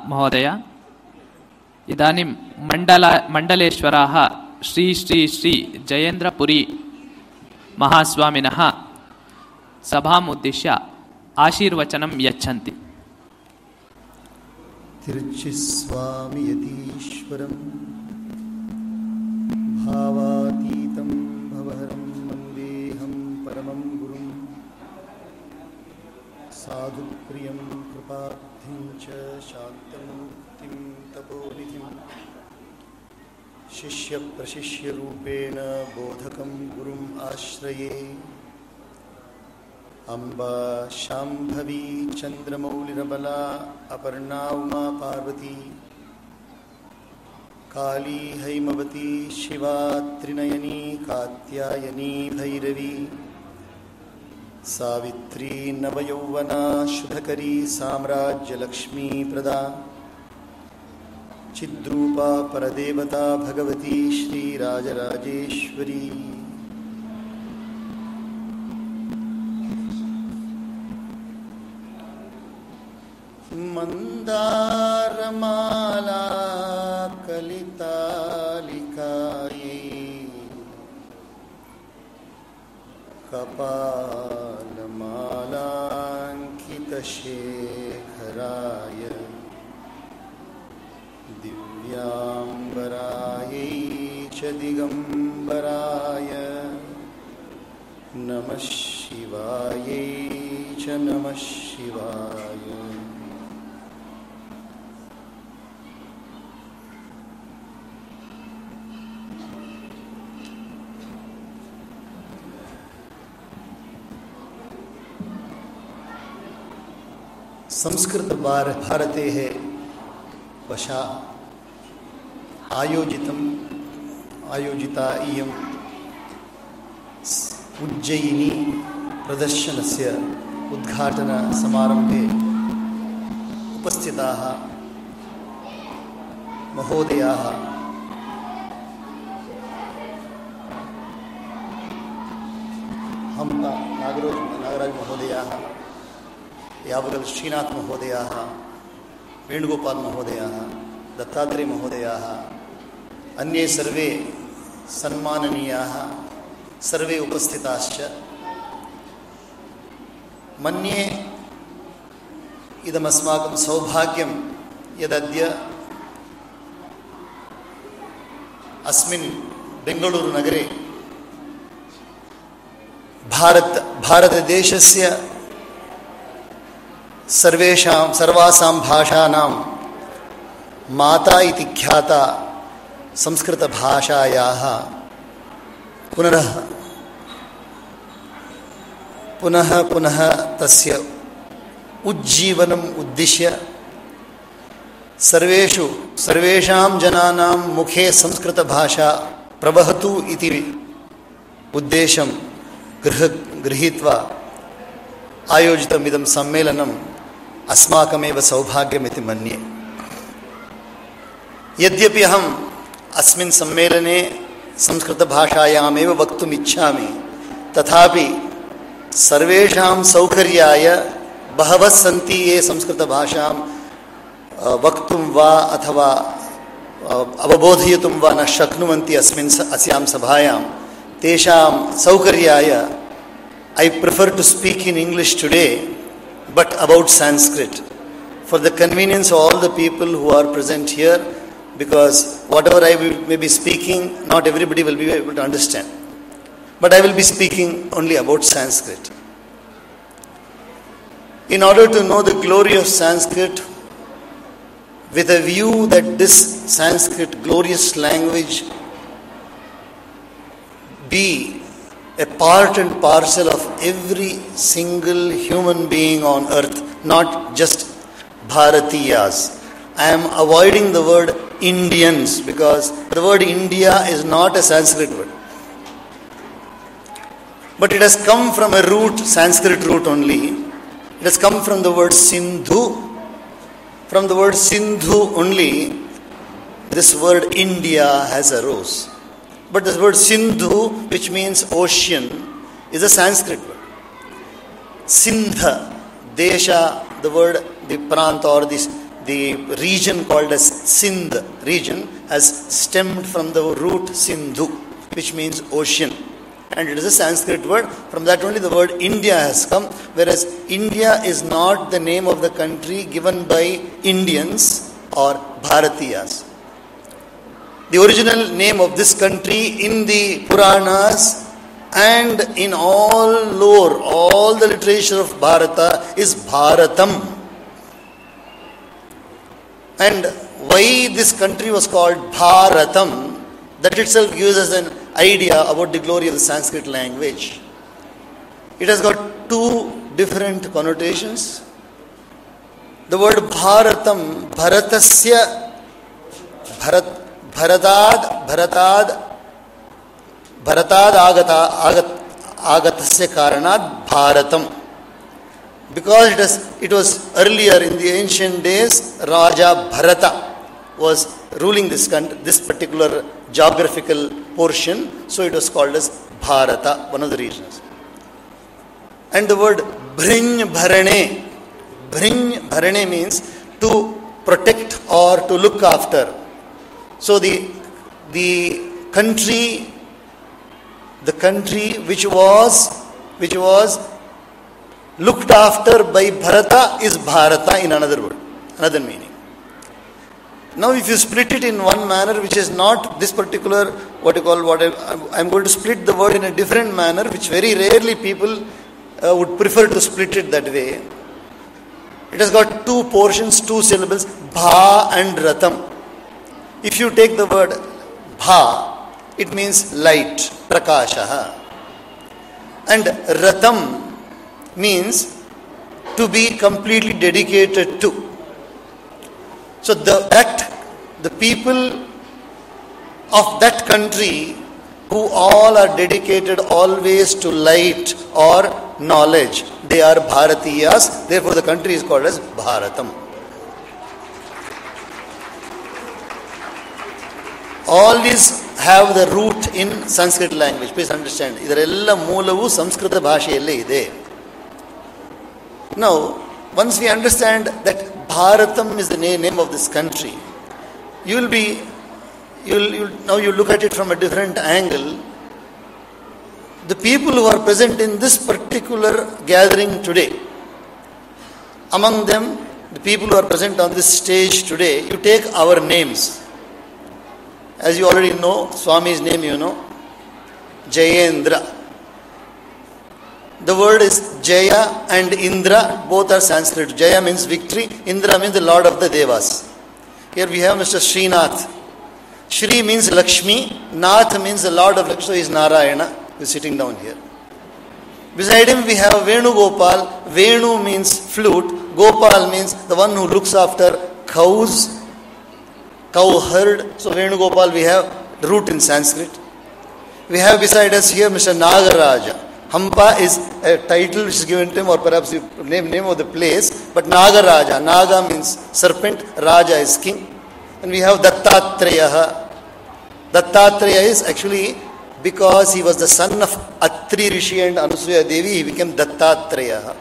महोदय इदानीं मण्डल मण्डलेश्वराः श्री श्री श्री जयेन्द्रपुरी महास्वामिनः सभाम् उद्दिश्य आशीर्वचनं यच्छन्ति तिरुचिस्वामि यतीश्वरं भावातीतं भवहरं वन्देऽहं परमं गुरुं साधुप्रियं कृपाब्धिं च शान्तमुक्तिं तपोनिधिं शिष्यप्रशिष्यरूपेण बोधकं गुरुम् आश्रये। अम्बा, शाम्भवी, चन्द्रमौलिरबला, अपर्णा, उमा, पार्वती। काली, हैमवती, शिवा, त्रिनयनी, कात्यायनी, भैरवी। सावित्री नवयौवना शुभकरी साम्राज्यलक्ष्मीप्रदा चिद्रूपा परदेवता भगवती श्रीराजराजेश्वरी। मन्दारमाला कलितालिकायै। कपालमालाङ्कितशेखराय दिव्याम्बरायै च दिगम्बराय नमः शिवायै च नमः शिवाय संस्कृत भार भारते है। वशा। आयोजितम्। आयोजिता इयम् उज्जयिनी प्रदर्शनस्य उद्घाटनसमारम्भे उपस्थिताः, महोदयाः। हम्प नागरोज नागराज महोदयाः। ಯಾವಾಗಲೂ ಶ್ರೀನಾಥ್ ಮಹೋದಯ ವೇಣುಗೋಪಾಲ್ ಮಹೋದಯ ದತ್ತಾತ್ರೇಯ ಮಹೋದಯ ಅನ್ಯೇ ಸರ್ವೇ ಸನ್ಮಾನನೀಯ ಸರ್ವೇ ಉಪಸ್ಥಿತಾಶ್ಚ. ಮನ್ಯೆ ಇದಮಸ್ಮಾಕಂ ಸೌಭಾಗ್ಯಂ ಯದದ್ಯ ಅಸ್ಮಿನ್ ಬೆಂಗಳೂರು ನಗರೆ. ಭಾರತ ಭಾರತ ದೇಶಸ್ಯ सर्वेषां सर्वासां भाषाणां माता इति ख्याता संस्कृतभाषायाः पुनरः, पुनः पुनः तस्य उज्जीवनम् उद्दिश्य सर्वेषु, सर्वेषां जनानां मुखे संस्कृतभाषा प्रवहतु इति उद्देशं गृह, गृहीत्वा आयोजितमिदं सम्मेलनम् अस्माकमेव सौभाग्यमिति मन्ये। यद्यपि अहम् अस्मिन् सम्मेलने संस्कृतभाषायामेव वक्तुम् इच्छामि तथापि सर्वेषां सौकर्याय बहवः सन्ति ये संस्कृतभाषां वक्तुं वा अथवा अवबोधयितुं वा न शक्नुवन्ति अस्मिन् अस्यां सभायां तेषां सौकर्याय I prefer to speak in English today, but about Sanskrit, for the convenience of all the people who are present here, because whatever I may be speaking, not everybody will be able to understand. But I will be speaking only about Sanskrit. In order to know the glory of Sanskrit, with a view that this Sanskrit glorious language be a part and parcel of every single human being on earth, not just Bharatiyas. I am avoiding the word Indians because the word India is not a Sanskrit word. But it has come from a root, Sanskrit root only. It has come from the word Sindhu. From the word Sindhu only, this word India has arose. But the word Sindhu, which means ocean, is a Sanskrit word. Sindha, Desha, the word, the prant or this the region called as Sindh region has stemmed from the root Sindhu, which means ocean. And it is a Sanskrit word. From that only the word India has come, whereas India is not the name of the country given by Indians or Bharatiyas. The original name of this country in the Puranas and in all lore, all the literature of Bharata is Bharatam. And why this country was called Bharatam, that itself gives us an idea about the glory of the Sanskrit language. It has got two different connotations. The word Bharatam, Bharatasya, Bharat, भरताद भरताद भरताद आगता, आगत आगत से कारणात Bharatam. Because it it was earlier in the days Raja Bharat was ruling this country this particular geographical portion so it was called as Bharat one of the region and the word भ्रिंज भरणे भ्रिंज भरणे means to protect or to look after So the, the country, the country which was, which was looked after by Bharata is Bharata in another word, another meaning. Now, if you split it in one manner, which is not this particular, what you call, what I, am going to split the word in a different manner, which very rarely people uh, would prefer to split it that way. It has got two portions, two syllables, Bha and Ratam. If you take the word Bha, it means light, Prakasha. And Ratam means to be completely dedicated to. So the, that the people of that country who all are dedicated always to light or knowledge, they are Bharatiyas, therefore the country is called as Bharatam. All these have the root in Sanskrit language. Please understand. ಇದರೆಲ್ಲ ಮೂಲವು ಸಂಸ್ಕೃತ ಭಾಷೆಯಲ್ಲೇ ಇದೆ now, once we understand that Bharatam is the name of this country, you will be, you'll, you'll, now you look at it from a different angle. The people who are present in this particular gathering today, among them, the people who are present on this stage today, you take our names. as you already know, Swami's name you know, Jayendra. The word is Jaya and Indra, both are Sanskrit. Jaya means victory, Indra means the Lord of the Devas. Here we have Mr. Srinath. Shri means Lakshmi, Nath means the Lord of Lakshmi, so he is Narayana, who is sitting down here. Beside him we have Venu Gopal. Venu means flute, Gopal means the one who looks after cows, cow herd. So Venu Gopal we have root in Sanskrit. We have beside us here Mr. Nagaraja. Hampa is a title which is given to him, or perhaps the name, name of the place. But Nagaraja, Naga means serpent, Raja is king. And we have Dattatreya. Dattatreya is actually because he was the son of Atri Rishi and Anusuya Devi, he became Dattatreya.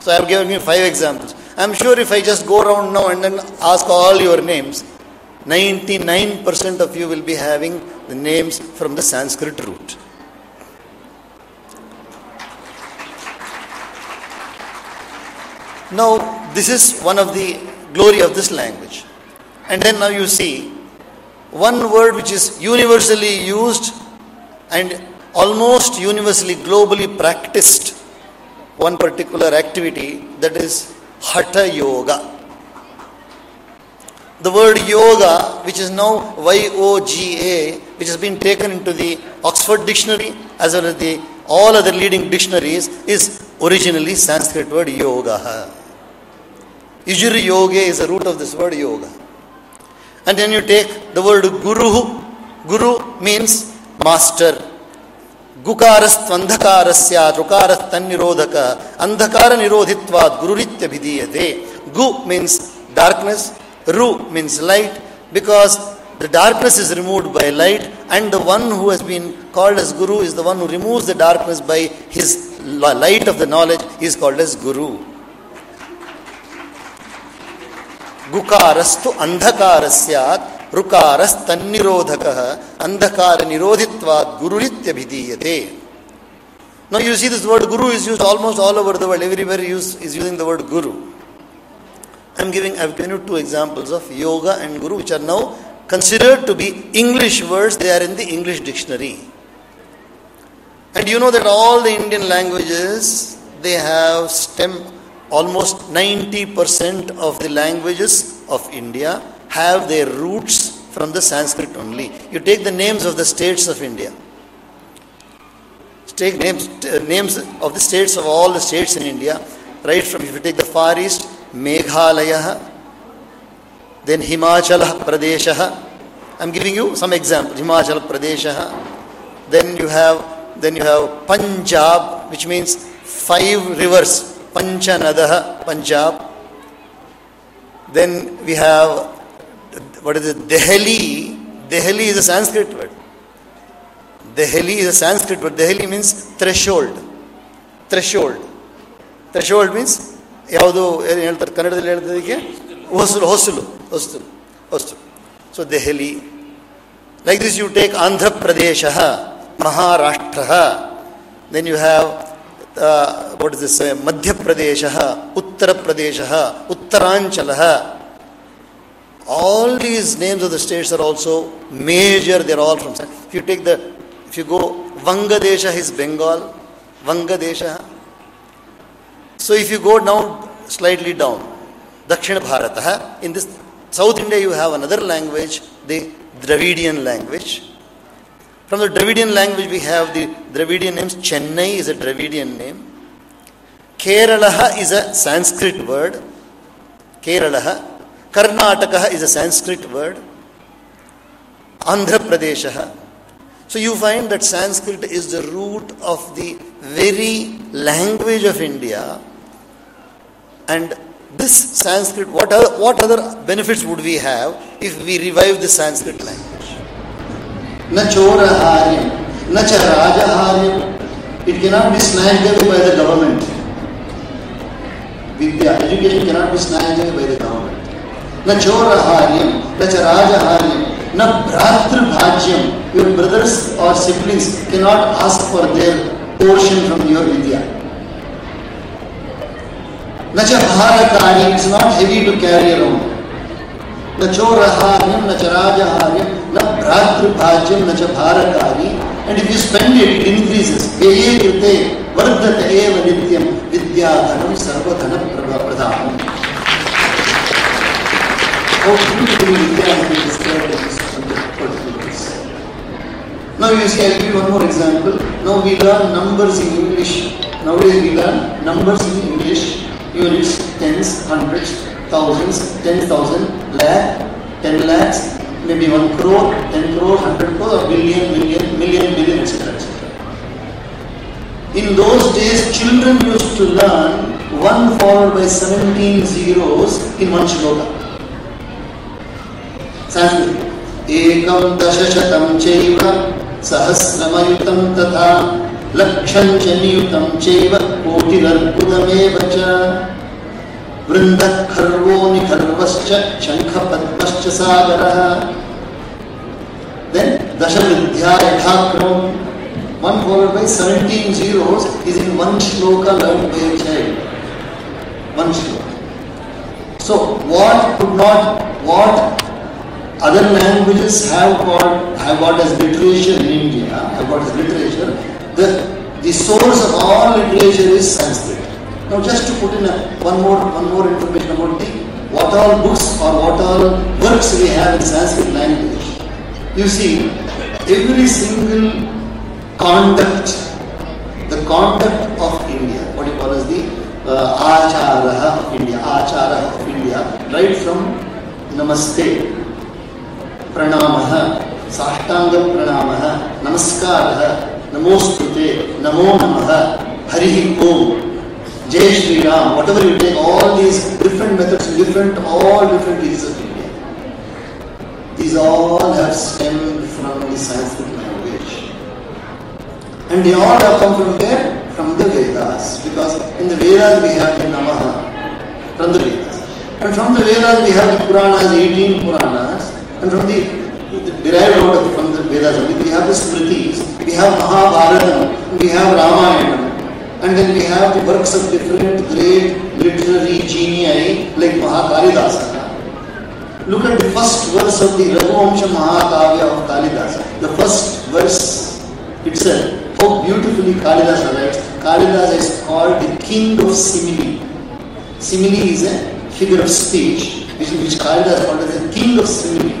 So I have given you five examples. I am sure if I just go around now and then ask all your names, 99% of you will be having the names from the Sanskrit root. Now, this is one of the glory of this language. And then now you see one word which is universally used and almost universally globally practiced one particular activity that is hatha yoga the word yoga which is now y o g a which has been taken into the oxford dictionary as well as the all other leading dictionaries is originally sanskrit word yoga Ijri yoga is the root of this word yoga. And then you take the word guru. Guru means master. गुकारस्त्वन्धकारस्यात् ऋकारस्तन्निरोधक अन्धकार निरोधित्वात् गुरुरित्यभिधीयते gu means darkness Ru means light because the darkness is removed by light and the one who has been called as Guru is the one who removes the darkness by his light of the knowledge he is called as Guru. ಗುಕಾರಸ್ತು ಅಂಧಕಾರ ಸ್ಯಾತ್ ರುಕಾರಸ್ತನ್ನಿರೋಧಕ ಅಂಧಕಾರ ನಿರೋಧಿತ್ವಾತ್ ಗುರುರಿತ್ಯಭಿಧೀಯತೆ Now you see this word guru is used almost all over the world. Everywhere is using the word guru. I'm giving, I've given you two examples of yoga and guru, which are now considered to be English words. They are in the English dictionary. And you know that all the Indian languages, they have stem, almost 90% of the languages of India have their roots from the Sanskrit only. You take the names of the states of India. Take names, names of the states of all the states in India, right from if you take the Far East, Meghalaya, then Himachal Pradesh. I'm giving you some example. Himachal Pradesh. Then you have then you have Punjab, which means five rivers. Panchanadaha, Punjab. Then we have what is it? Delhi. Delhi is a Sanskrit word. Delhi is a Sanskrit word. Delhi means threshold. Threshold. Threshold means ಯಾವುದು ಏನು ಹೇಳ್ತಾರೆ ಕನ್ನಡದಲ್ಲಿ ಹೇಳ್ತದಕ್ಕೆ ಹೊಸಲು ಹೊಸಲು ಹೊಸಲು ಹೊಸಲು so Delhi like this you take Andhra Pradesh Maharashtra then you have what is this Madhya Pradesh Uttar Pradesh Uttaranchal all these names of the states are also major they're all from if you take the if you go vangadesha is bengal vangadesha so if you go down slightly down dakshina bharata in this south india you have another language the dravidian language from the dravidian language we have the dravidian names chennai is a dravidian name kerala is a sanskrit word kerala Karnataka is a Sanskrit word. Andhra Pradesh. So you find that Sanskrit is the root of the very language of India. And this Sanskrit, what, other, what other benefits would we have if we revive the Sanskrit language? न चोर हार्य न च राजा हार्य it cannot be snatched away by the government vidya education cannot be snatched away by the government न चोर हार्य न च राजा हार्य न भ्रातृभाज्यम your brothers or siblings cannot ask for their portion from your vidya Nach हारकारी it's not heavy to carry alone न चोरहारिम न चराजहारिम न भ्रातृभाज्यम न च भारकारी and if you spend it it increases व्यये कृते वर्धत एव नित्यम विद्याधनम सर्वधन प्रधानम Now you see, I'll give one more example. Now we learn numbers in English. Nowadays we learn numbers in English. Units, tens, hundreds, thousands, ten thousand, lakh, ten lakhs, maybe one crore, ten crore, hundred crore, or billion, million, million, billion, etc. etc. In those days, children used to learn one followed by 17 zeros in one shloka. Sanskrit एकं दशशतं चैव सहस्रमयुतं तथा लक्षं च नियुतं चैव कोटिरर्बुदमेव च वृन्दः खर्वो निखर्वश्च शङ्खपद्मश्च सागरः Then दशविद्या यथाक्रमम् by 17 zeros is in one shloka learned by a child. One shloka. So what could not, what other languages have got have got as literature in India, have got as literature. the, the source of all literature is Sanskrit. Now just to put in a, one more one more information about the what all books or what all works we have in Sanskrit language. You see, every single conduct, the conduct of India, what you call as the uh, achara of India, achara of India, right from namaste, pranamaha, sahtanga pranamaha, namaskar. नमोस्तुते नमो नमः हरिः ओम जय Shri Ram whatever you take all these different methods different all different regions of India these all have stemmed from the Sanskrit language and they all have come from where from the Vedas because in the Vedas we have the Namaha from the Vedas And from the Vedas we have the Puranas, 18 Puranas, and from the, the derived out of from the Vedas only, we have the Smritis, we have Mahabharata, we have Ramayana, and then we have the works of different great literary genii like Mahakalidasa. Look at the first verse of the Raghuvamsha Mahakavya of Kalidasa. The first verse itself, how beautifully Kalidasa writes. Kalidasa is called the king of simile. Simile is a figure of speech, which, which Kalidasa called as the king of simile.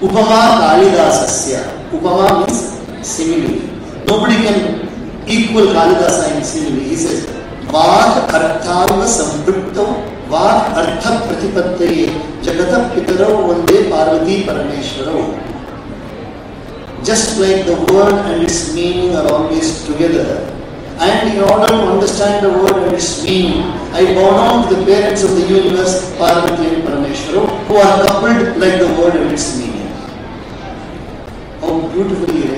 Upama Kalidasasya. Upama means simile. Nobody can equal Kalidasa in simile. He says, Vak arthav sampripto वाक अर्थ प्रतिपत्तये जगत पितरौ वंदे Parvati परमेश्वरौ just like the word and its meaning are always together and in order to understand the word and its meaning i bow down to the parents of the universe parvati and parameshwara who are coupled like the word and its meaning beautifully he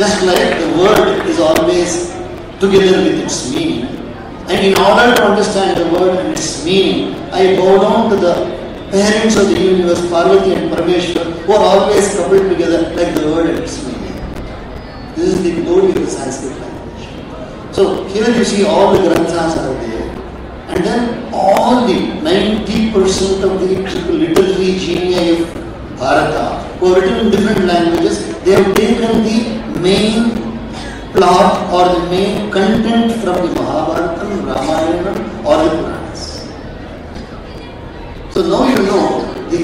just like the word is always together with its meaning and in order to understand the word and its meaning, I bow down to the parents of the universe, Parvati and Parameshwar, who are always coupled together like the word and its meaning. This is the glory of the Sanskrit language. So here you see all the granthas are there. And then all the 90% of the literary genii of Bharata, written in different languages, they have taken the main plot or the main content from the Mahabharata, Ramayana or the Puranas. So now you know the,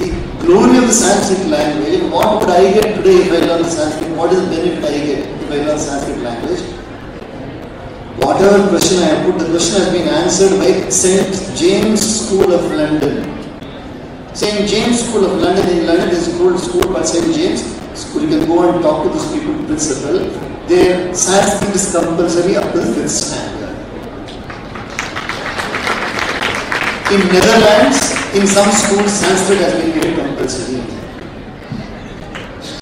the glory of the Sanskrit language. What would I get today if I learn Sanskrit? What is the benefit I get if I learn Sanskrit language? Whatever question I have put, the question has been answered by St. James School of London. St. James School of London in London is a school, school by St. James school. You can go and talk to those people, principal. Their Sanskrit is compulsory up to the fifth standard. In Netherlands, in some schools, Sanskrit has been made compulsory.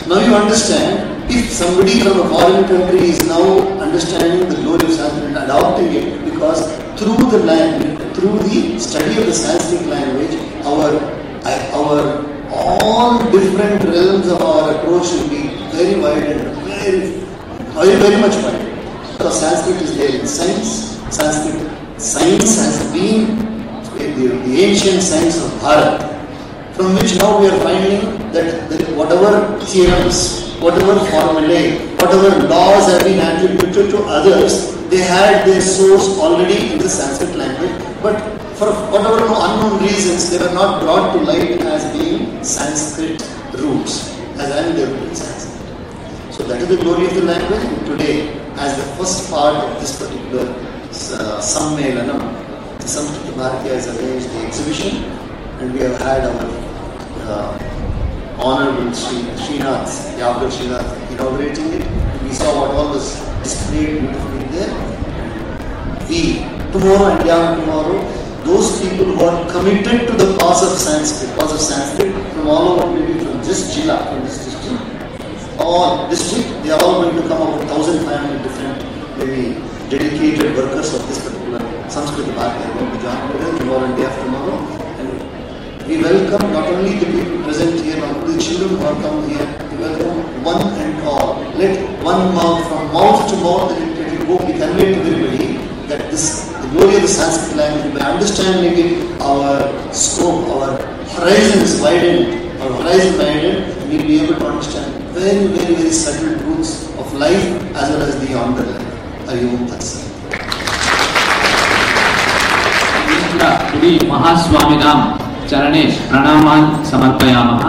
Now you understand, if somebody from a foreign country is now understanding the glory of Sanskrit and adopting it, because through the language, through the study of the Sanskrit language, our our all different realms of our approach will be very wide and very, very, very much wide. Because Sanskrit is there in science, Sanskrit science has been the, the ancient science of Bharat, from which now we are finding that, that whatever theorems, whatever formulae, whatever laws have been attributed to others, they had their source already in the Sanskrit language, but for whatever unknown reasons, they were not brought to light as being Sanskrit roots, as am in Sanskrit. So that is the glory of the language. And today, as the first part of this particular uh, Sammelanam, the Samskrit Bharatiya has arranged the exhibition, and we have had our uh, Honorable Sri Srinath, Javagal Srinath, inaugurating it. We saw what all was displayed beautifully there. We, tomorrow and after tomorrow, those people who are committed to the cause of Sanskrit, cause of Sanskrit from all over, maybe from this Jilla, from this district, all district, they are all going to come up with 1,500 different, maybe dedicated workers of this particular Sanskrit Bharati are going to join today, tomorrow and tomorrow. And we welcome not only the people present here, only the children who are coming here, we welcome one and all. Let one mouth, from mouth to mouth, it, go be conveyed to the of the Sanskrit language, by understanding it, our scope, our horizon is widened, our horizon widened, and we'll be able to understand very, very, very subtle truths of life as well as the life. Hari Om Tat Sat. Puri महास्वामिनां चरणे प्रणामान् समर्पयामः